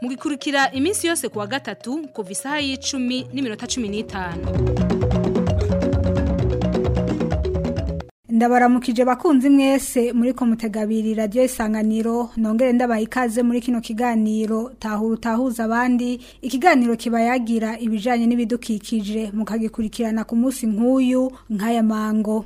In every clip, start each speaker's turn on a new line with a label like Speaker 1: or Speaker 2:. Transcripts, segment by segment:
Speaker 1: mugikurikira iminsi yose kuwa gatatu kuva isaha y'icumi n'iminota cumi n'itanu
Speaker 2: ndabaramukije bakunzi mwese muri komutegabiri radiyo isanganiro nongere ndabaha ikaze muri kino kiganiro tahura utahuza abandi ikiganiro kibayagira ibijyanye n'ibidukikije mukagikurikirana ku munsi nk'uyu nk'aya mango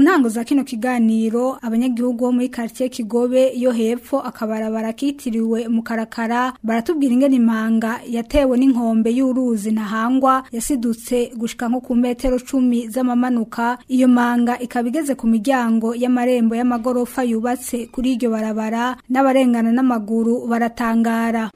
Speaker 2: ntango za kino kiganiro abanyagihugu bo muri quartier Kigobe yo hepfo akabarabara kitiriwe mukarakara baratubwira ingene impanga yatewe n'inkombe y'uruzi ntahangwa yasidutse gushika nko ku metero cumi z'amamanuka iyo manga ikabigeze ku miryango y'amarembo y'amagorofa yubatse kuri iryo barabara n'abarengana n'amaguru baratangara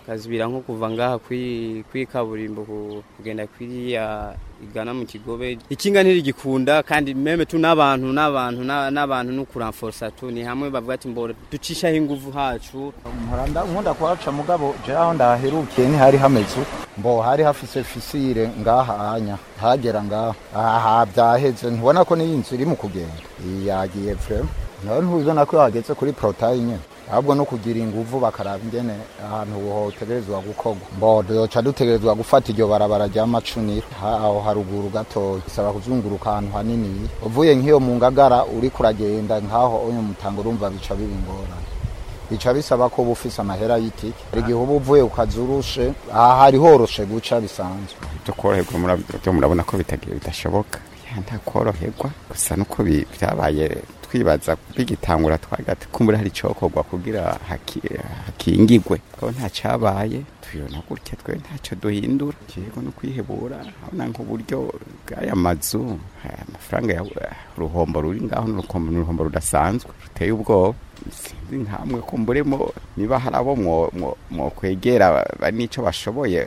Speaker 3: mukazibira nko kuva ngaha kuri kaburimbo kugenda kuriya
Speaker 2: igana mu kigobe ikinga ntirigikunda kandi meme tu n'abantu n'abantu n'abantu n'ukuramforsa tu ni hamwe bavuga ati mbore ducishaho ingufu hacu
Speaker 4: muranda nkunda kwaca mugabo je aho ndaherukiye ni hari hamezu mbo hari hafise fisire ngaha hanya hagera ngaha aha byaheze ntubona ko n'iyi nzu iri mu kugenda yagiye vrema ntuzi ko yageze kuri protayi nyine ahubwo no kugira inguvu bakaraba ingene ahantu hotegerezwa gukorwa mbodo yoca dutegerezwa gufata iryo barabara rya macuniro aho haruguru gato bisaba kuzunguruka ahantu hanini uvuye nk'iyo mu ngagara uri kuragenda nk'aho uyu mutango urumva bica bibingorana bica bisaba ko uba ufise amahera y'itike hari igihe uba uvuye ukazurushe aha hari horoshe guca bisanzwe
Speaker 5: byo koroherwa murabona ko bidashoboka nta koroherwa gusa nuko byabaye twibaza bigitangura twagati kumbura hari icokorwa kugira hakingigwe ko nta cyabaye tuyona gutya twe ntacyo duhindura yego no kwihebura urabona nk'uburyo bw'aya mazu amafaranga ya eh, ruhombo ruri ngaho ni uruhombo rudasanzwe ruteye ubwoba sinzi nkamwe kumburemo niba hari abo mwokwegera n'icyo bashoboye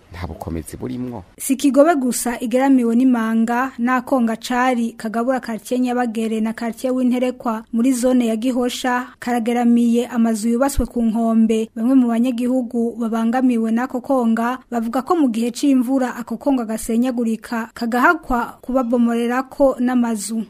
Speaker 5: nta burimwo
Speaker 6: si kigobe gusa igeramiwe n'imanga n'akonga cari kagabura karitiye nyabagere na karitiye w'interekwa muri zone ya gihosha karageramiye amazu yubatswe ku nkombe bamwe mu banyagihugu babangamiwe n'ako konga bavuga ko mu gihe c'imvura ako konga gasenyagurika kagahakwa kubabomorerako n'amazu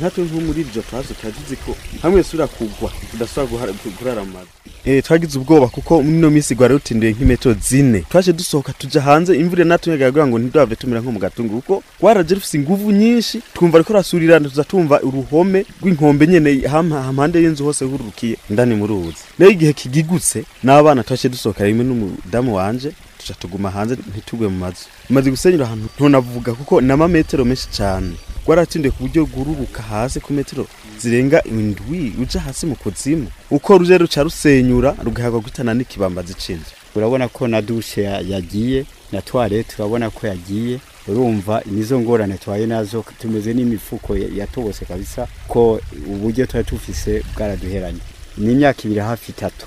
Speaker 7: natwe nko muri iryo paso twagize ko hamwe sura kugwa tudasubira kurara mu eh, twagize ubwoba kuko muri ino minsi gwari rutindiye nk'imetero zine twaje dusohoka tujya hanze imvura natunyaga kugira ngo ntidave tumera nko mu gatungu kuko waraje rufise inguvu nyinshi twumva ariko rasurirana tuzatumva uruhome rw'inkombe nyene hampande y'inzu hose hururukiye ndani mu ruzi rero igihe kigigutse n'abana twaje dusohoka rimwe n'umudamu wanje tuca tuguma hanze ntitugwe mu mazu maze gusenyera ahantu ntunavuga kuko n'amametero menshi cyane rwaratsindiwe ku buryo gururuka hasi ku metero zirenga indwi uja hasi mu kuzimu uko ruje ruca rusenyura rugahagwa guhitana n'ikibambazi c'inzu
Speaker 8: urabona ko na dushe yagiye na toilette urabona ko yagiye urumva nizo ngorane tuhaye nazo tumeze n'imifuko yatobose kabisa ko uburyo twari tufise bwaraduheranye ni imyaka ibiri hafi itatu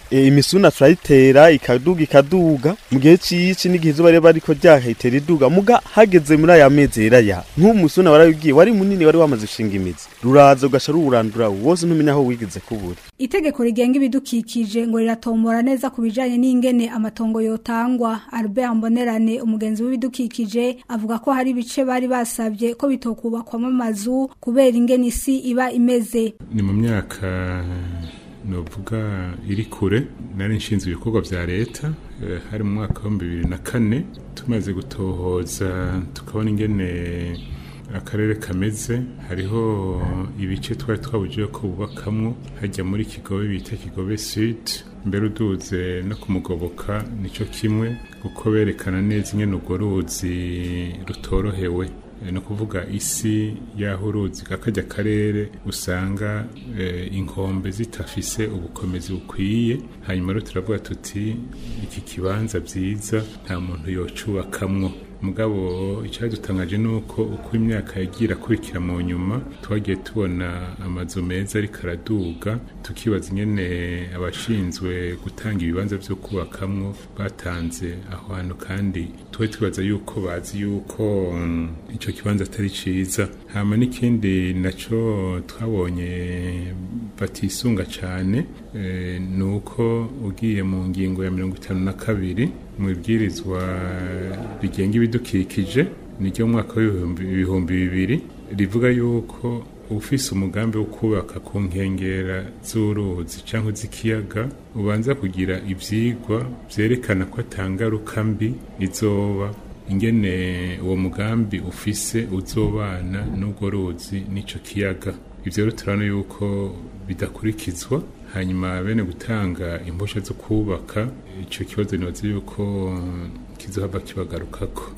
Speaker 7: e, imisuna turayitera ikaduga ikaduga mu gihe cy'iki n'igihe izuba riba ariko ryahitera iduga muga hageze muri aya mezi riraya nk'uwo musuna warabibwiye wari munini wari wamaze gushinga imizi ruraza ugasha ruwurandura wose ntumenya aho wigeze kubura
Speaker 6: itegeko rigenga ibidukikije ngo riratombora neza ku bijyanye n'ingene amatongo yotangwa Albert Mbonerane umugenzi w'ibidukikije avuga ko hari ibice bari basabye ko bitokubakwamo amazu kubera ingene isi iba imeze
Speaker 9: ni mu myaka novuga iri kure nari nshinzwe ibikorwa bya leta eh, hari mu mwaka wa bibiri na kane tumaze gutohoza tukabona ingene akarere kameze hariho ibice twari twabugiwe ko bubakamwo hajya muri kigobe bita kigobe sud mbere uduze no kumugoboka nicyo kimwe kuko berekana neza ingene urwo ruzi rutorohewe eh, ni ukuvuga isi y'aho uruzi kakajya akarere usanga eh, inkombe zitafise ubukomezi bukwiye hanyuma rero turavuga tuti iki kibanza byiza nta muntu yocubakamwo mugabo icyadutangaje ni uko uko imyaka yagiye irakurikira mu nyuma twagiye tubona amazu meza ariko araduga tukibaza nyine abashinzwe gutanga ibibanza byo kubakamo batanze aho hantu kandi tuba twibaza yuko bazi yuko mm, icyo kibanza atari cyiza hama n'ikindi nacyo twabonye batisunga cyane eh, ni uko ugiye mu ngingo ya mirongo itanu na kabiri mu ibwirizwa rigenga ibidukikije ni ryo mwaka w'ibihumbi bibiri rivuga yuko ufise umugambi wo kubaka ku nkengera z'uruzi cyangwa z'ikiyaga ubanza kugira ibyigwa byerekana ko atangaruka mbi izoba ingene uwo mugambi ufise uzobana n'ubwo ruzi n'icyo kiyaga ibyo rero yuko bidakurikizwa hanyuma bene gutanga impushya zo kubaka icyo kibazo ntibazi yuko uh, kizohava kibagarukako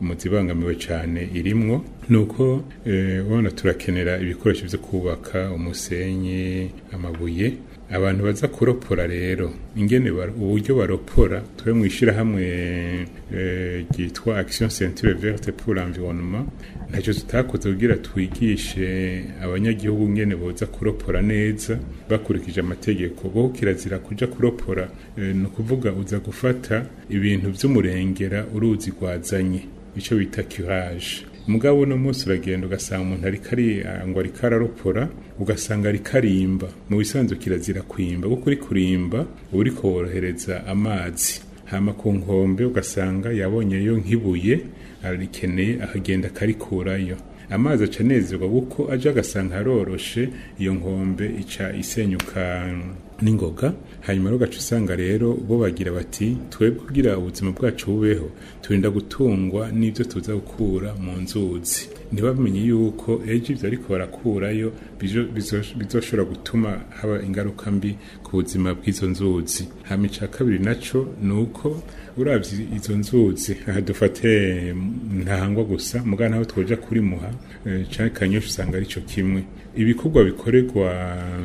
Speaker 9: muzibangamiwe cyane irimwo nuko ubona eh, turakenera ibikoresho byo kubaka umusenyi amabuye abantu baza kuropora rero ingene uburyo baropora tube mu ishyirahamwe eh, ryitwa action centire verte pour environnement ntacyo tutakoze kugira twigishe abanyagihugu ingene boza kuropora neza bakurikije amategeko bo kirazira kuja kuropora eh, ni ukuvuga uza gufata ibintu by'umurengera uruzi rwazanye icyo bita curage mugabo uno munsi uragenda ugasanga umuntu ariko ah, ngo ariko araropora ugasanga ariko arimba mu bisanzwe kirazira kurimba kuko uri kurimba uri korohereza amazi hama ku nkombe ugasanga yabonyeyo nk'ibuye ararikeneye akagenda akarikurayo amazi aca anezerwa kuko aje agasanga haroroshe iyo nkombe ica isenyuka n'ingoga hanyuma rugaca usanga rero bo bagira bati twebwe kugira ubuzima bwacu bubeho turinda gutungwa n'ibyo tuza gukura mu nzuzi ntibamenye yuko ejo ibyo ariko barakurayo bizoshobora gutuma haba ingaruka mbi ku buzima bw'izo nzuzi hanyuma icya kabiri nacyo ni uko urabye izo nzuzi aha dufate ntahangwa gusa mugana aho twoja kuri muha eh, cyane kanyinshi usanga ari kimwe ibikorwa bikorerwa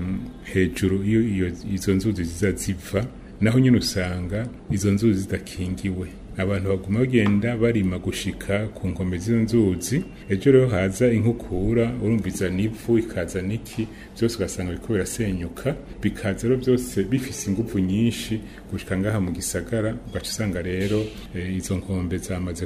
Speaker 9: mm, hejuru iyo izo nzuzi ziza zipfa naho nyine usanga izo nzuzi zidakingiwe abantu baguma bagenda barima gushika ku nkombe z'inzuzi ejo rero haza inkukura urumviza n’ipfu ikazana iki byose ugasanga biriko birasenyuka bikaza rero byose bifise ingufu nyinshi gushika ngaha mu gisagara ugaca usanga rero e, izo nkombe zamaze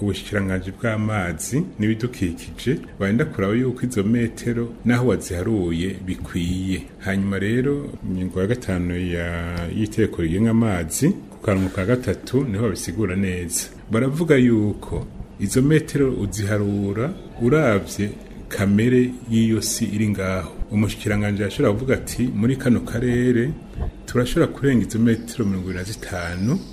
Speaker 9: ubushikiranganji bw'amazi n'ibidukikije barinda kuraba yuko izo metero n'aho waziharuye bikwiye hanyuma rero ingingo ya gatanu y'iteko rigenga amazi ku kanwa ka gatatu niho babisigura neza baravuga yuko izo metero uziharura urabye kamere y'iyo si iri ngaho umushikiranganji yashobora kuvuga ati muri kano karere turashobora kurenga izo metero mirongo ibiri na zitanu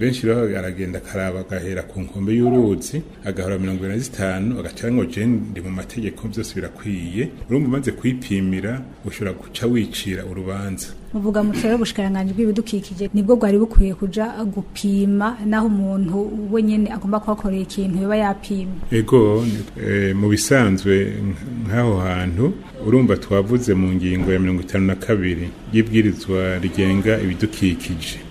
Speaker 9: benshi rero aragenda akaraba agahera ku nkombe y'uruzi agahora mirongo irindwi na zitanu agacira ngo ndi mu mategeko byose birakwiye urumva umaze kuyipimira ushobora guca wicira urubanza
Speaker 6: Muvuga mu turere ubushikiranganji bw'ibidukikije nibwo bwari bukwiye kuja gupima naho umuntu we nyene agomba kuhakorera ikintu biba yapima
Speaker 9: ego eh, mu bisanzwe nk'aho hantu urumva twavuze mu ngingo ya mirongo itanu na kabiri y'ibwirizwa rigenga ibidukikije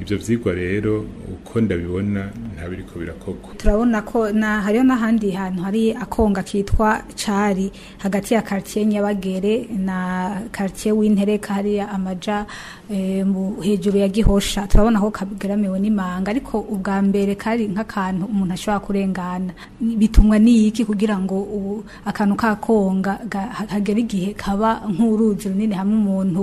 Speaker 9: ibyo byigwa rero uko ndabibona ntabiri ko birakogwa
Speaker 6: turabona ko hariho n'ahandi hantu hari akonga kitwa cari hagati ya karitsiye nyabagere na karitsiye w'intereka hariya amaja eh, hejuru ya gihosha turabona ko kagaramiwe n'imanga ariko ubwa mbere kari nk'akantu umuntu ashobora kurengana bitumwa n'iki kugira ngo akantu k'akonga hagere igihe kaba nk'uruzi runini hamwe umuntu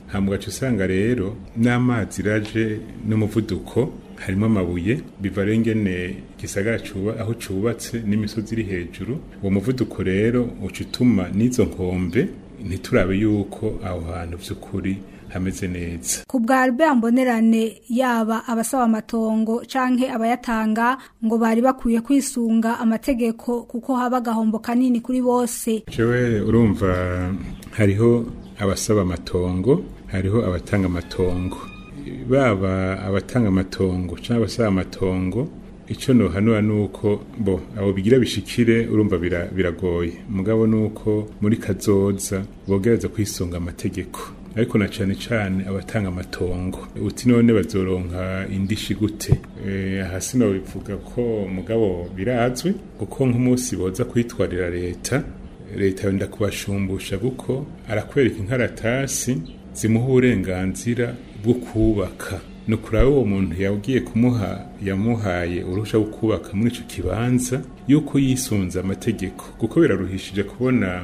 Speaker 9: hambwa usanga rero n'amazi iraje n'umuvuduko harimo amabuye biva rengene igisagara aho cyubatse n'imisozi iri hejuru uwo muvuduko rero ucituma n'izo nkombe ntiturabe yuko aho hantu by'ukuri hameze neza
Speaker 6: ku bwa Albert Mbonerane yaba abasaba amatongo canke abayatanga ngo bari bakwiye kwisunga amategeko kuko haba gahombo kanini kuri bose
Speaker 9: jewe urumva hariho abasaba amatongo hariho abatanga amatongo baba abatanga amatongo cyangwa abasaba amatongo icyo ntuhanura nuko bo abo bigira bishikire urumva biragoye mugabo ni uko muri kazoza bogereza kwisunga amategeko ariko na cyane cyane abatanga amatongo uti none bazoronka indishi gute eh, hasi no bivuga ko mugabo birazwi kuko nk'umunsi boza kwitwarira leta leta yenda kubashumbusha kuko arakwereka inkaratasi zimuha uburenganzira bwo kubaka ni ukuri uwo muntu yagiye kumuha yamuhaye uruhushya rwo kubaka muri icyo kibanza yuko yisunze amategeko kuko biraruhishije kubona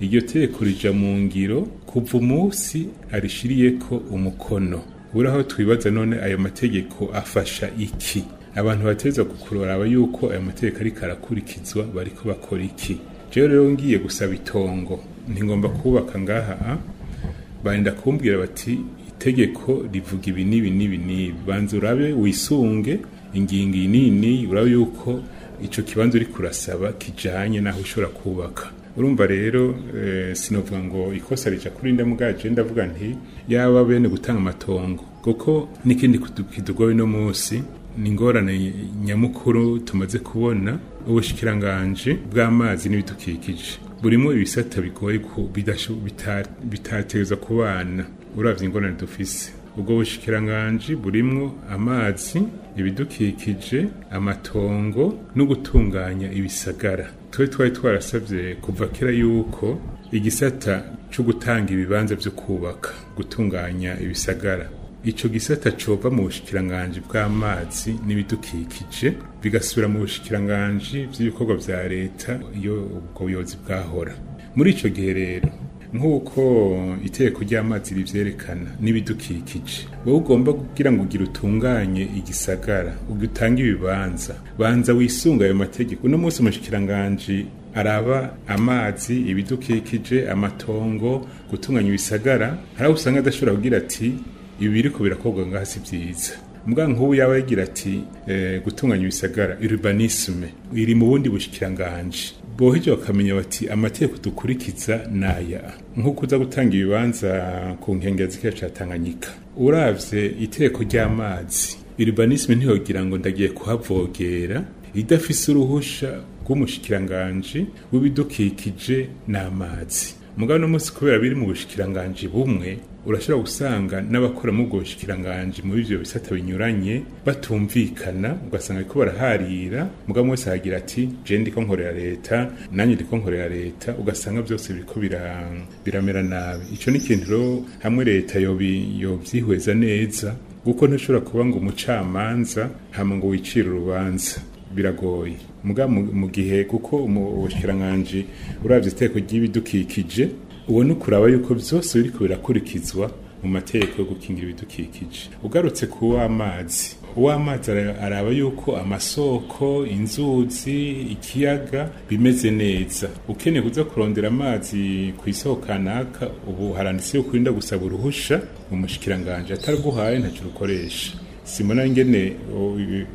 Speaker 9: iryo tegeko rija mu ngiro kuva umunsi arishyiriyeko umukono buraho twibaza none ayo mategeko afasha iki abantu bateza kukuroraba yuko ayo mategeko ariko arakurikizwa bariko bakora iki jewe rero ngiye gusaba itongo ntigomba kubaka ngaha barinda kumbwira bati itegeko rivuga ibi n'ibi n'ibi n'ibi urabe wisunge ingingo iyi nini urabe yuko icyo kibanza uri kurasaba kijyanye n'aho ushobora kubaka urumva rero eh, sinavuga ngo ikosa rica kuri ndamugaje ndavuga nti yaba bene gutanga amatongo kuko n'ikindi kidugoye uno munsi ni ingorane nyamukuru tumaze kubona ubushikiranganje bw'amazi n'ibidukikije burimo ibisata bigoye bitateza kubana urabye ingorane dufise ubwo bushikiranganji burimwo amazi ibidukikije amatongo no gutunganya ibisagara twe twari twarasabye kuva kera yuko igisata cyo gutanga ibibanza byo kubaka gutunganya ibisagara icyo gisata cova mu bushikiranganji bw'amazi n'ibidukikije bigasubira mu bushikiranganji by'ibikorwa bya leta iyo ubwo buyobozi bwahora muri icyo gihe rero nk'uko iteko ry'amazi ribyerekana n'ibidukikije wowe ugomba kugira ngo ugire utunganye igisagara utange ibibanza banza wisunga ayo mategeko uno munsi umushikiranganji araba amazi ibidukikije amatongo gutunganya ibisagara hari aho usanga adashobora kugira ati ibi biri ku birakorwa ngaho si byiza mbwa nk'ubu yaba yagira ati eh, gutunganya ibisagara urbanisme iri mu bundi bushikiranganje boheje bakamenya bati amategeko dukurikiza naya aya nko gutanga ibibanza ku nkengero z'ikiyaga cya tanganyika urabye itegeko ry'amazi iribanisme ntiyogira ngo ndagiye kuhavogera idafise uruhusha rw'umushikiranganji w'ibidukikije n'amazi mugabo no munsi kubera biri mu bushikiranganji bumwe urashobora gusanga n'abakora muri ubwo bushikiranganji muri ibyo bisata binyuranye batumvikana ugasanga ariko baraharira mugabo wese aragira ati je ndiko nkorera leta nanjye ndiko nkorera leta ugasanga byose biriko biramera nabi ico ni ikintu rero hamwe leta yovyihweza neza kuko ntushobora kuba ngo umucamanza hamwe ngo wicire urubanza biragoye mu gihe kuko ubushikiranganje urabye iteko ry'ibidukikije uwo ni ukuraba yuko byose biriko birakurikizwa mu mategeko yo gukingira ibidukikije ugarutse ku w'amazi uw'amazi araba yuko amasoko inzuzi ikiyaga bimeze neza ukeneye kuza kurondera amazi ku isoko kanaka ubu haranditse yuko urinda gusaba uruhusha umushikiranganji ataruguhaye ntacyo urukoresha simona ngene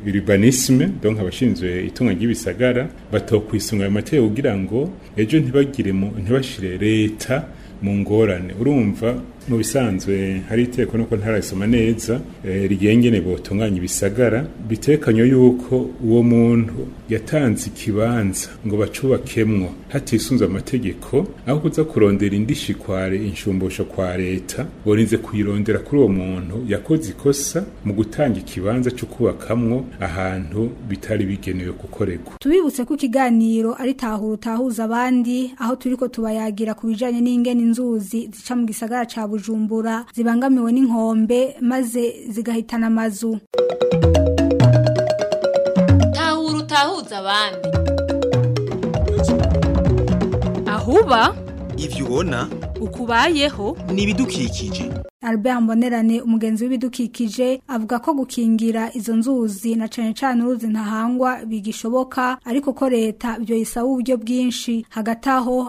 Speaker 9: urbanisme donc abashinzwe itunga ry'ibisagara batokwisunga ayo mateka kugira ngo ejo ntibagire ntibashire leta mu ngorane urumva mu bisanzwe hari iteko nuko ntarasoma neza eh, ryengene botunganya ibisagara bitekanywe yuko uwo muntu yatanze ikibanza ngo bacubakemwo hatisunze amategeko aho kuza kurondera indishikware inshumbusho kwa leta borinze kuyirondera kuri uwo muntu yakoze ikosa mu gutanga ikibanza cyo kubakamwo ahantu bitari bigenewe gukorerwa
Speaker 6: tubibutse ko ikiganiro ari tahura utahuza abandi aho turiko tubayagira ku bijanye n'ingene inzuzi zica mu gisagara ca bujumbura zibangamiwe n'inkombe maze zigahitana amazu
Speaker 10: tahura utahuza abandi
Speaker 1: ahuba
Speaker 11: ibyo ubona
Speaker 1: ukubayeho
Speaker 11: n'ibidukikije
Speaker 6: Albert Mbonerane umugenzi w'ibidukikije avuga ko gukingira izo nzuzi na cyane cyane uruzi ntahangwa bigishoboka ariko ko leta byo isaba uburyo bwinshi hagati aho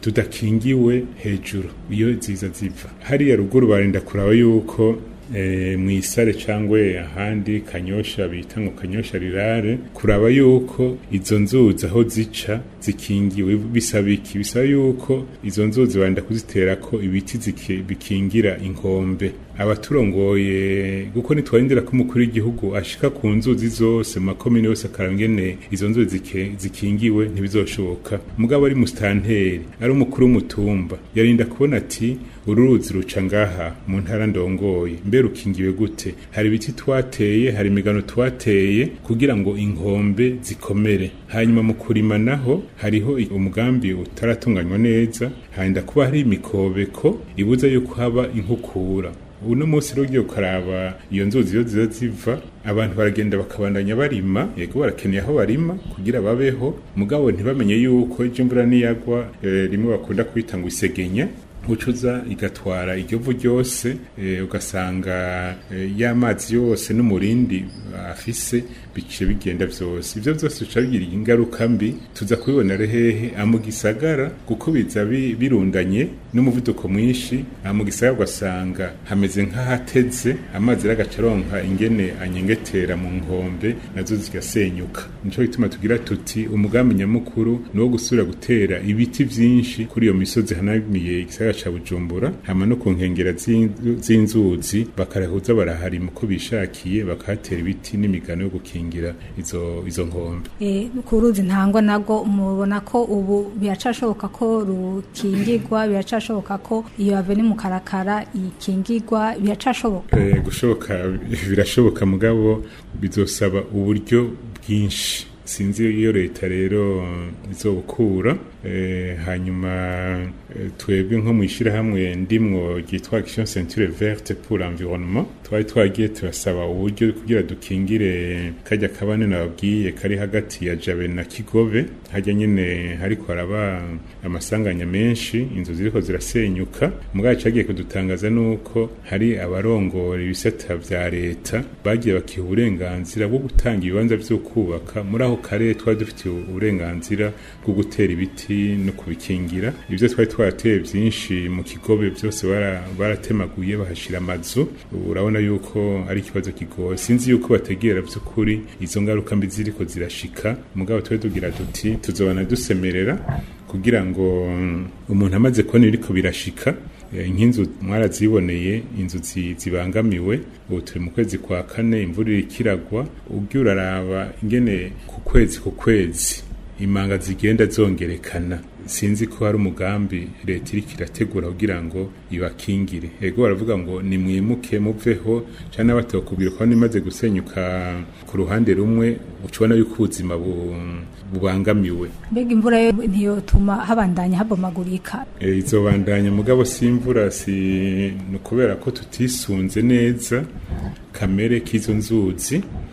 Speaker 9: tudakingiwe hejuru iyo ziza zipfa hariya ruguru barinda kuraba yuko Eh, mu isare cyangwa ahandi kanyosha bita ngo kanyosha rirare kuraba yuko izo nzuzi aho zica zikingiwe bisaba iki bisaba yuko izo nzuzi wenda kuzitera ko ibiti bikingira inkombe abaturongoye kuko nitwarindira ko umukuru w'igihugu ashika ku nzuzi zose mu makomine yose akarangene izo nzuzi zikingiwe ntibizoshoboka mugabo ari musitanteri ari umukuru w'umutumba yarinda kubona ati uruzi ruca ngaha mu ntara ndongoye rero ukingiwe gute hari ibiti twateye hari imigano twateye kugira ngo inkombe zikomere hanyuma mu kurima naho hariho umugambi utaratunganywa neza handa kuba hari imikobeko ibuza yuko haba inkukura uno munsi rero ugiye ukaraba iyo nzuzi iyo ziba ziva abantu baragenda bakabandanya barima yego barakeneye aho barima kugira babeho mugabo ntibamenye yuko icyo imvura niyagwa eh, rimwe bakunda kwita ngo isegenya gucuza igatwara iryovu ryose eh, ugasanga eh, y'amazi yose n'umurindi afise bice bigenda byose ibyo byose bica bigira ingaruka mbi tuza kubibonera hehe ah, mu gisagara kuko biza birundanye n'umuvuduko mwinshi ah, mu gisagara ugasanga hameze nk'ahateze amazi aronka ingene anyengetera mu nkombe nazo zigasenyuka nicyo gituma tugira tuti umugambi nyamukuru ni uwo gusubira gutera ibiti byinshi kuri iyo misozi hanamiye igisagara gisagara ca Bujumbura hama no kunkengera nkengera z'inzuzi bakarahuza baraharima uko bishakiye bakahatera ibiti n'imigano yo gukingira izo izo nkombe
Speaker 6: eh ku ruzi ntangwa nago mubona ko ubu biracashoboka ko rukingirwa biracashoboka ko iyo aveni mu karakara ikingirwa biracashoboka
Speaker 9: eh gushoboka birashoboka mugabo bizosaba uburyo bwinshi sinzi iyo leta rero izobukura eh, hanyuma eh, twebwe nko mu ishyirahamwe ndimwo ryitwa action centure verte pour environnement twari twagiye turasaba uburyo kugira dukingire kajya kabane nababwiye kari hagati ya jabe na kigobe hajya nyine hariko haraba amasanganya menshi inzu ziriko zirasenyuka mugabo cagiye kudutangaza nuko hari abarongora ibisata vya leta bagiye bakiha uburenganzira bwo gutanga ibibanza vyo kubaka muri aho karere twari dufite uburenganzira bwo gutera ibiti no kubikingira ibyo twari twarateye byinshi mu kigobe byose baratemaguye bahashyira amazu urabona yuko ari ikibazo kigoye sinzi yuko bategera by'ukuri izo ngaruka mbi ziriko zirashika mugabo tuwe tugira duti tuzobana dusemerera kugira ngo mm, umuntu amaze kubona ibiriko birashika Eh, nk'inzu mwaraziboneye inzu zibangamiwe ubu turi mu kwezi kwa kane imvura irikiragwa ujya uraraba ingene ku kwezi ku kwezi imanga zigenda zongerekana sinzi ko hari umugambi leta iriko irategura kugira ngo ibakingire ego baravuga ngo nimwimuke muveho canke n'abatokubwira ko nimaze gusenyuka ku ruhande rumwe ucibona yuko ubuzima bubangamiwe
Speaker 6: mbega imvura yo ntiyotuma habandanya habomagurika
Speaker 9: eh, izobandanya mugabo si imvura si kubera ko tutisunze neza kamere k'izo nzuzi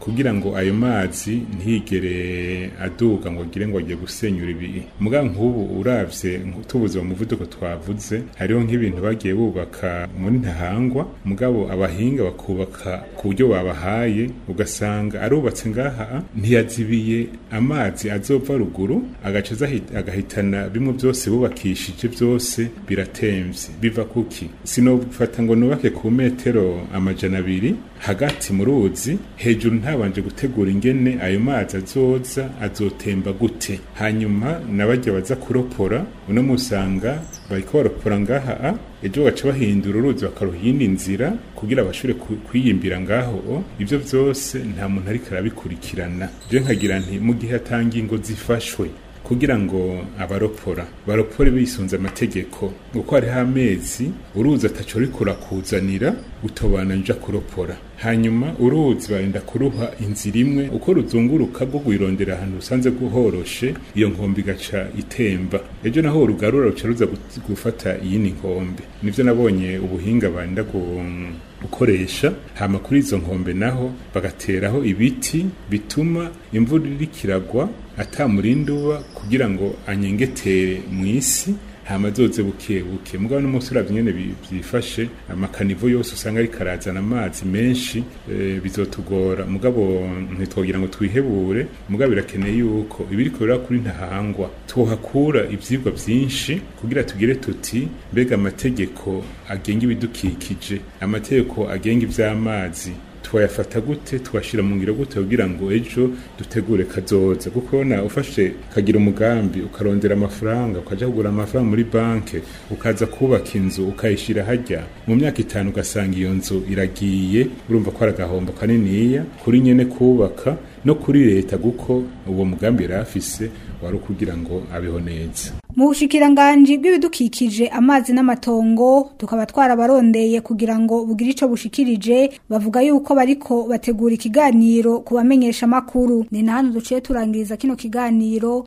Speaker 9: kugira ngo ayo mazi ntigere aduga ngo agire ngo agiye gusenyura ibi muga nk'ubu uravye tubuze mu twavuze hariho nk'ibintu bagiye bubaka muri ntaha kirangwa mugabo abahinga bakubaka ku buryo babahaye ugasanga arubatse ngaha ntiyazibiye amazi azova ruguru agaca agahitana bimwe byose bubakishije byose biratembye biva kuki sinofata ngo nubake ku metero amajana abiri hagati mu ruzi hejuru ntabanje gutegura ingene ayo mazi azoza azotemba gute hanyuma nabajya baza kuropora unamusanga musanga bariko baropora ngaha ejo baca bahindura uruzi bakaruha inzira kugira bashobore kwiyimbira ngaho ibyo byose nta muntu ariko arabikurikirana byo nkagira nti mu gihe atanga ingo zifashwe kugira ngo abaropora baropore bisunze amategeko kuko hariho amezi uruzi ataco riko urakuzanira utobana nja kuropora hanyuma uruzi barinda kuruha inzira imwe uko ruzunguruka rwo rwirondera ahantu usanze guhoroshe iyo nkombe igaca itemba ejo naho urugarura ruca ruza gufata iyindi nkombe nibyo nabonye ubuhinga barinda gukoresha hama kuri izo nkombe naho bagateraho ibiti bituma imvura irikiragwa ata murinduba kugira ngo anyengetere mu isi hama buke buke mugabo no munsi uravye nyene vyifashe amakanivo yose usanga ariko arazana amazi menshi e, bizotugora mugabo ntitwogira ngo twihebure mugabo birakeneye yuko ibiriko kuri ntahangwa twohakura ivyigwa byinshi kugira tugire tuti mbega amategeko agenga ibidukikije amategeko agenga iby’amazi. twayafata gute twashyira mu ngiro gute kugira ngo ejo dutegure kazoza kuko na ufashe kagira umugambi ukarondera amafaranga ukajya kugura amafaranga muri banki ukaza kubaka inzu ukayishyira hajya mu myaka itanu ugasanga iyo nzu iragiye urumva ko ari agahombo kaniniya kuri nyine kubaka no kuri leta kuko uwo mugambi yari afise wari ukugira ngo abeho neza
Speaker 6: mu bushikiranganji bw'ibidukikije amazi n'amatongo tukaba twarabarondeye kugira ngo bugire ico bushikirije bavuga yuko bariko bategura ikiganiro kubamenyesha makuru ni na hano duciye turangiriza kino kiganiro